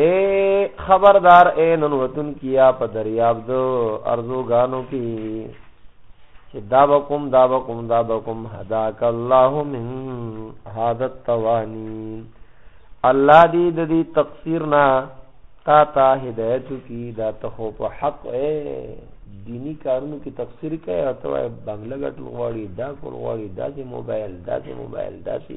اے خبردار اے ننوتن کیا په دریاب دو ارزوګانو کی چې دا بکم دا بکم دا بکم هداک الله من هذا التوانین الله دې د دې تقصیر نه تا تا هدایت کی دا ته په حق اے دینی کارونو کې تقصیر کوي او ته بنگله غټل غواړي دا کول غواړي دا چې موبایل دا چې موبایل دا چې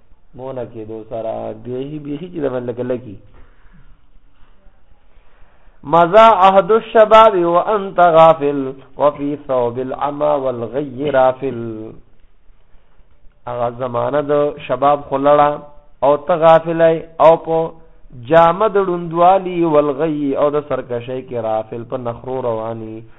مونه کې دو سره بیخي بیخي چې د ملک لکی مزا عهد الشباب وانت غافل وفي ثوب العمى والغي رافل اغه زمانہ د شباب خلړه او ته غافلای او په جامد ړوندوالی والغی او د سرکشی کې رافل په نخرو رواني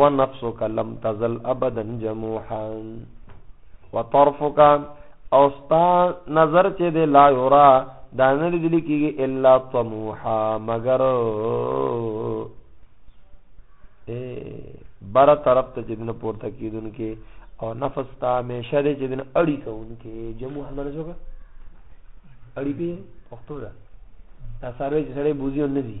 ونفسک لم تزل ابدا جموحا وطرفک او ستا نظر چې دی لا یرا دا نه لیدل کېږي الا طموحا مگر اے بر طرف ته چې دنه پورته کیدون کې او نفس تا همیشه دې چې دنه اړی کون کې جمع حمل شوګه اړی په پښتو ده دا سروي چې سړی بوزي او نه دي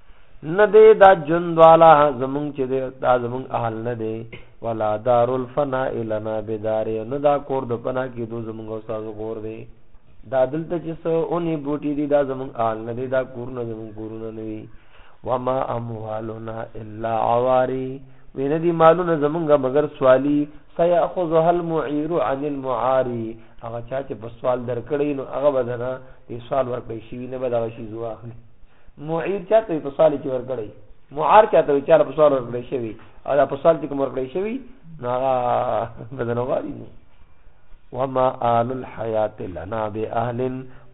نه دی دا جند والا زمونږ چې دی دا زمونږ اهل نه دی ولا دار الفنا النا بدار نه دا کور د پنا کې دو زمونږ استاد کور دی دا دلته چې سو اونې بوټي دي دا زمونږ اهل نه دی دا کور نه زمونږ کورونه نه وي وما اموالنا الا عواري وینه دي مالونه زمونږ مگر سوالی سياخذها المعير عن المعاري هغه چا چې په سوال درکړې نو هغه بدنه دې سوال ورکړي شي نه بدغه شي زواخلي معیر چاته په سال کې ورکړی معار چاته چاله په سال ورکړی شوی او دا په سال کې کوم ورکړی شوی نو هغه بدن غاری نه وما آل الحیات لنا بی اهل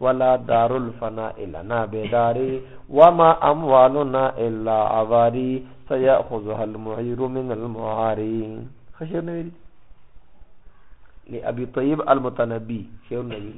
ولا دار الفناء لنا بی داری وما اموالنا الا عواری سیأخذها المعیر من المعاری خشیر نویل لأبی طیب المتنبی شیر نویل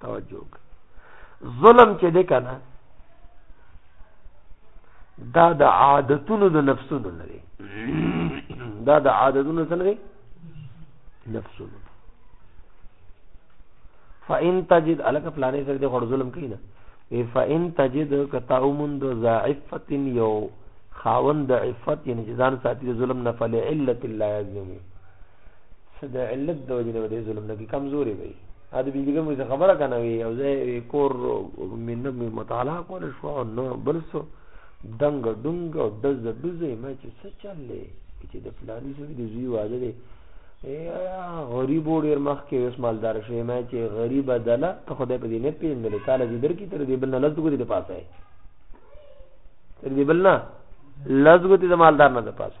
توجه ظلم چې دی کنه دا د عادتونو د نفسونو نه دی دا د عادتونو څه نه دی نفسونو فإن تجد الک پلانې سره د خور ظلم کوي نه وی فإن تجد کتاومن د ضعفت یو خاوند عفت یعنی ځان ساتي ظلم نه فل علت الله یظلم څه د علت د وجې نه به دې ظلم نه کوي کمزورې به وي دا د بجلي کمې څه خبره که نه وي یو ځای وي کور مې نه مې مطالعه کولی شو او نه بل څه دنګ ډونګ او ډز د ډوز یې ما چې څه چل دی چې د فلاني سړي د زوی واده دی غریب و ډېر مخکې اوس مالدار شوی ما چې غریبه دله ته خدای په دې نه پېژندلې تاله دې درکړي تر دې بل نه لس ګوتې د پاسه تر دې بل نه لس ګوتې د مالدار نه د پاسه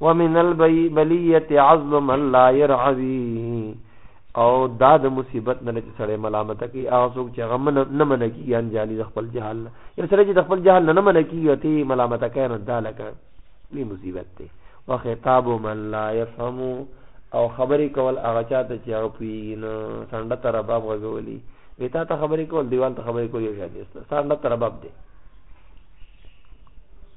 ومن البلیه عزل من لا يرعوي او دا د مصیبت نه چې سړی ملامت کوي هغه څوک چې هغه نه من کیږي ان جالي د خپل جهل نه یو سړی چې د خپل جهل نه من کیږي او ته ملامت کوي نو دا لکه لوی مصیبت دی او خطاب من لا يفهم او خبرې کول هغه چاته چې هغه پوهیږي نو سنډه تر باب غوولي وی تا ته خبرې کول دیوال ته خبرې کول یو شان دي سنډه تر باب دی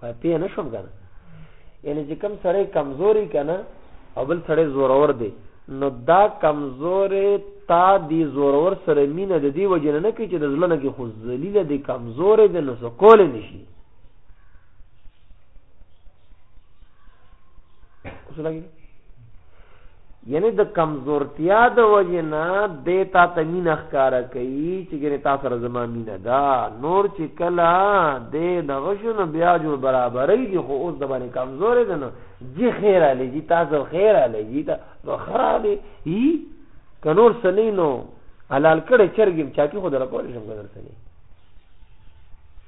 په پی نه شوم کنه یعنی چې کم سړی کمزوري کنه او بل سړی زورور دی نو دا کمزورې تا دی زورور سره مینه د دی وجه نه کوي چې د زلنه کې خو ذلیل دی کمزورې دی نو څه کول نشي وسلګي یعنی د کمزورتیا د وجه نه د تا ته مینه ښکارا کوي چې ګره تا سره زما مینه ده نور چې کله د دغه شنو بیا جوړ برابرې دي خو اوس د باندې کمزورې ده نو جی خیر علی جی تاسو خیر علی جی تا نو خراب هی کنور سنینو حلال کړه چرګم چاکی خو درکول شم کنه سنینو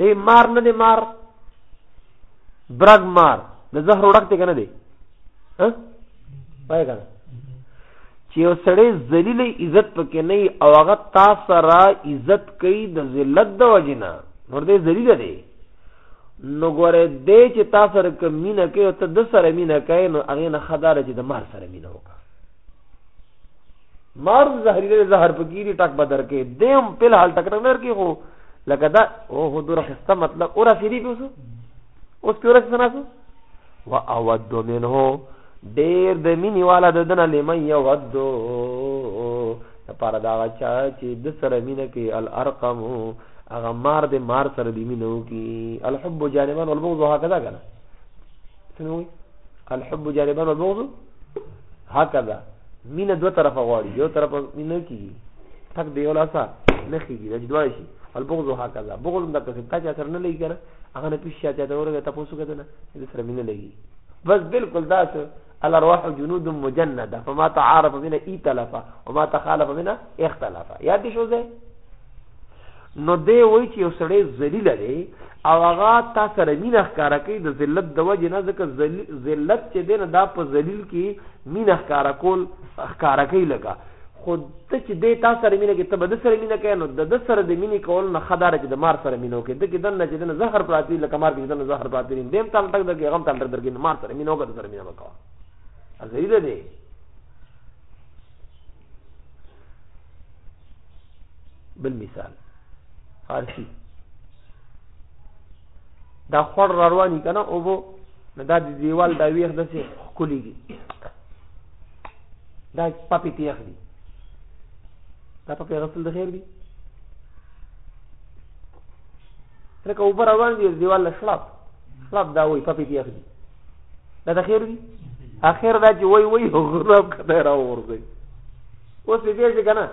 دی مار نه دی مار برګ مار د زهر وړک دی کنه دی ها پای کنه چې یو سړی ذلیل عزت پکې نه او هغه تاسو را عزت کوي د ذلت د وجنه ورته ذلیل دی نو ګوره دې چې تا سره کوم مینه کوي او ته د سره مینه کوي نو هغې نه ښه دا ده چې د مار سره مینه وکړه مار زهریلی زهر پکې دي ټک به درکې دی هم پل حال ټک ټک درکې خو لکه دا اوهو دوره خسته مطلب ورسېدي پې اوس اوس پې ورسې څه ناسو و اود منه ډیر د مینې والا د دنه لمن یود لپاره دا هغه چا چې د سره مینه کوي الارقم هغه مار د مار سره دی مینه وکي الحب جانبان والبغض هكذا کنه سموي الحب جانبان والبغض هكذا مینه دوه طرفه غواړي یو طرف مینه کیږي تک دی ولا سا نه کیږي د دوه شي البغض هكذا بغض د کستا چې اثر نه لګي کنه هغه نه پیش چاته ته ورغه تاسو کته نه دې سره مين لګي بس بالکل دا څه الارواح جنود مجنده فما تعارف منها ائتلف وما تخالف منها اختلف یا دې شو زه نو دی وای چې یو سړی ذلیل دی او هغه تا سره مینه ښکارا کوي د ذلت د وجې نه ځکه ذلت چې دی نه دا په ذلیل کې مینه ښکارا کول ښکارا کوي لکه خو ته چې دی تا سره مینه کوي ته به ده سره مینه کوې نو دده سره د مینې کولو نه ښه داده چې د مار سره مینه وکړې دکې دننه چې دنه زهر پراته وي لکه مار کې چې دنه زهر پراته وي دیم تال ټک درکوي هغه هم تال ټک درکوي نو مار سره مینه وکړه ده سره مینه مه کوه ازري ده دی بل مثال فارسی دا خور رواني کنه او بو دا دیوال دا ویخ دسه خولي دا پپې تی اخلي دا پپې غسل د خیر دي لکه اوبه روان دي دیوال له شړاب شړاب دا وایي پپې تی اخلي دا د خیر دي اخر دا چې وایي وایي غراب کته راوورځي اوس دې دې کنه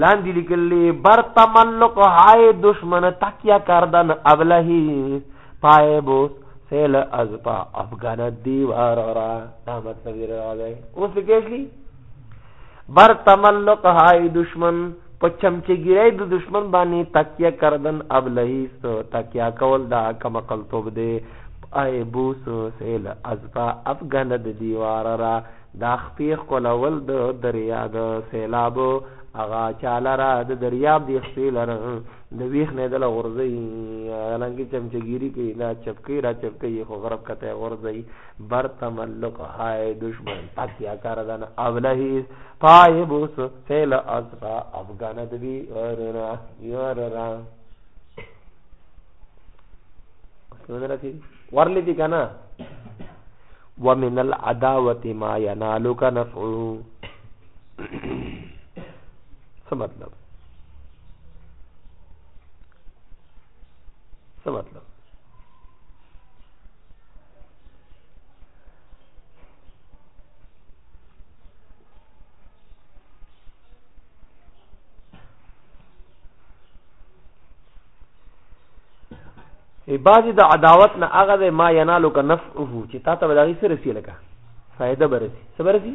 لاندې لیکلې بر تملق هاي دشمن تکیا کردن ابلهی پای بوس سیل از پا افغان دیوار را دا مطلب دی را دی اوس لیکلی بر تملق های دشمن په چمچګیری د دشمن باندې تکیه کردن اب لهیس تکیه کول دا کم قلتوب دی ای بوس سیل از پا افغان د دیوار را دا خپیخ کولول د دریا د سیلاب اغا چاله را د دریاب دی خپیل را د ویښ نه دله غورځی غلنګی چمچه ګیری کوي دا چپکی را چپکی یې خو غرب کته غورځی بر تملق های دشمن تکیا کردن ابلهیز پای بوس فعل اصفا افغان دوی ورنا یورنا ورلی دی کنه ومن العداوه ما ينالك نفعه څه مطلب څه مطلب بعضی د عداوت نه هغه د ما ینالو کا نفعه چې تا ته ولغی سره سی لکه فائدہ برسی سبرسی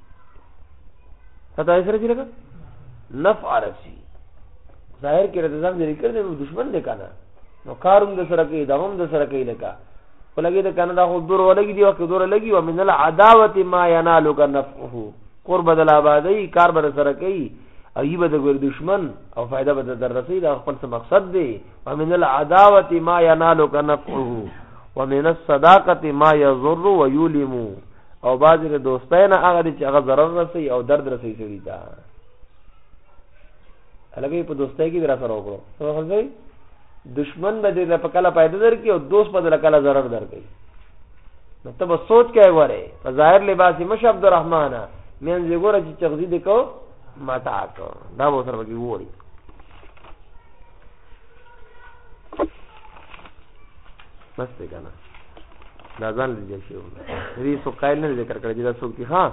پتا یې سره چې لګا نفع رسی ظاهر کې رضا ځان لري کړی نو دشمن دی کنه نو کاروم د سره کې دوام د سره کې لګا ولګي د کنه دا خو دور ولګي دی وخت دور لګي و من العداوت ما ينالک نفعه قرب د آبادی کار بر سره کوي او یبه د ګور دشمن او فائدہ به در رسي دا خپل څه مقصد دی و من العداوت ما ينالک نفعه ومن الصداقه ما يضر ويلم او بعضې د دوستۍ نه هغه دي چې هغه ضرر رسوي او درد رسوي سړي ته هلکه په دوستۍ کې را سره وکړو ورځي دشمن به دې په کله پیدا درکې او دوست به دې کله ضرر درکې نو ته به سوچ کې وره په ظاهر لباس مش عبد الرحمن مین زه ګوره چې چغزي دې کو ماتا کو دا به سره وګوري بس دی کنه دا ځان لږه شی و دې سو قائل نه ذکر کړی دا څوک دی ها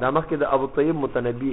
دا مخکې د ابو طیب متنبی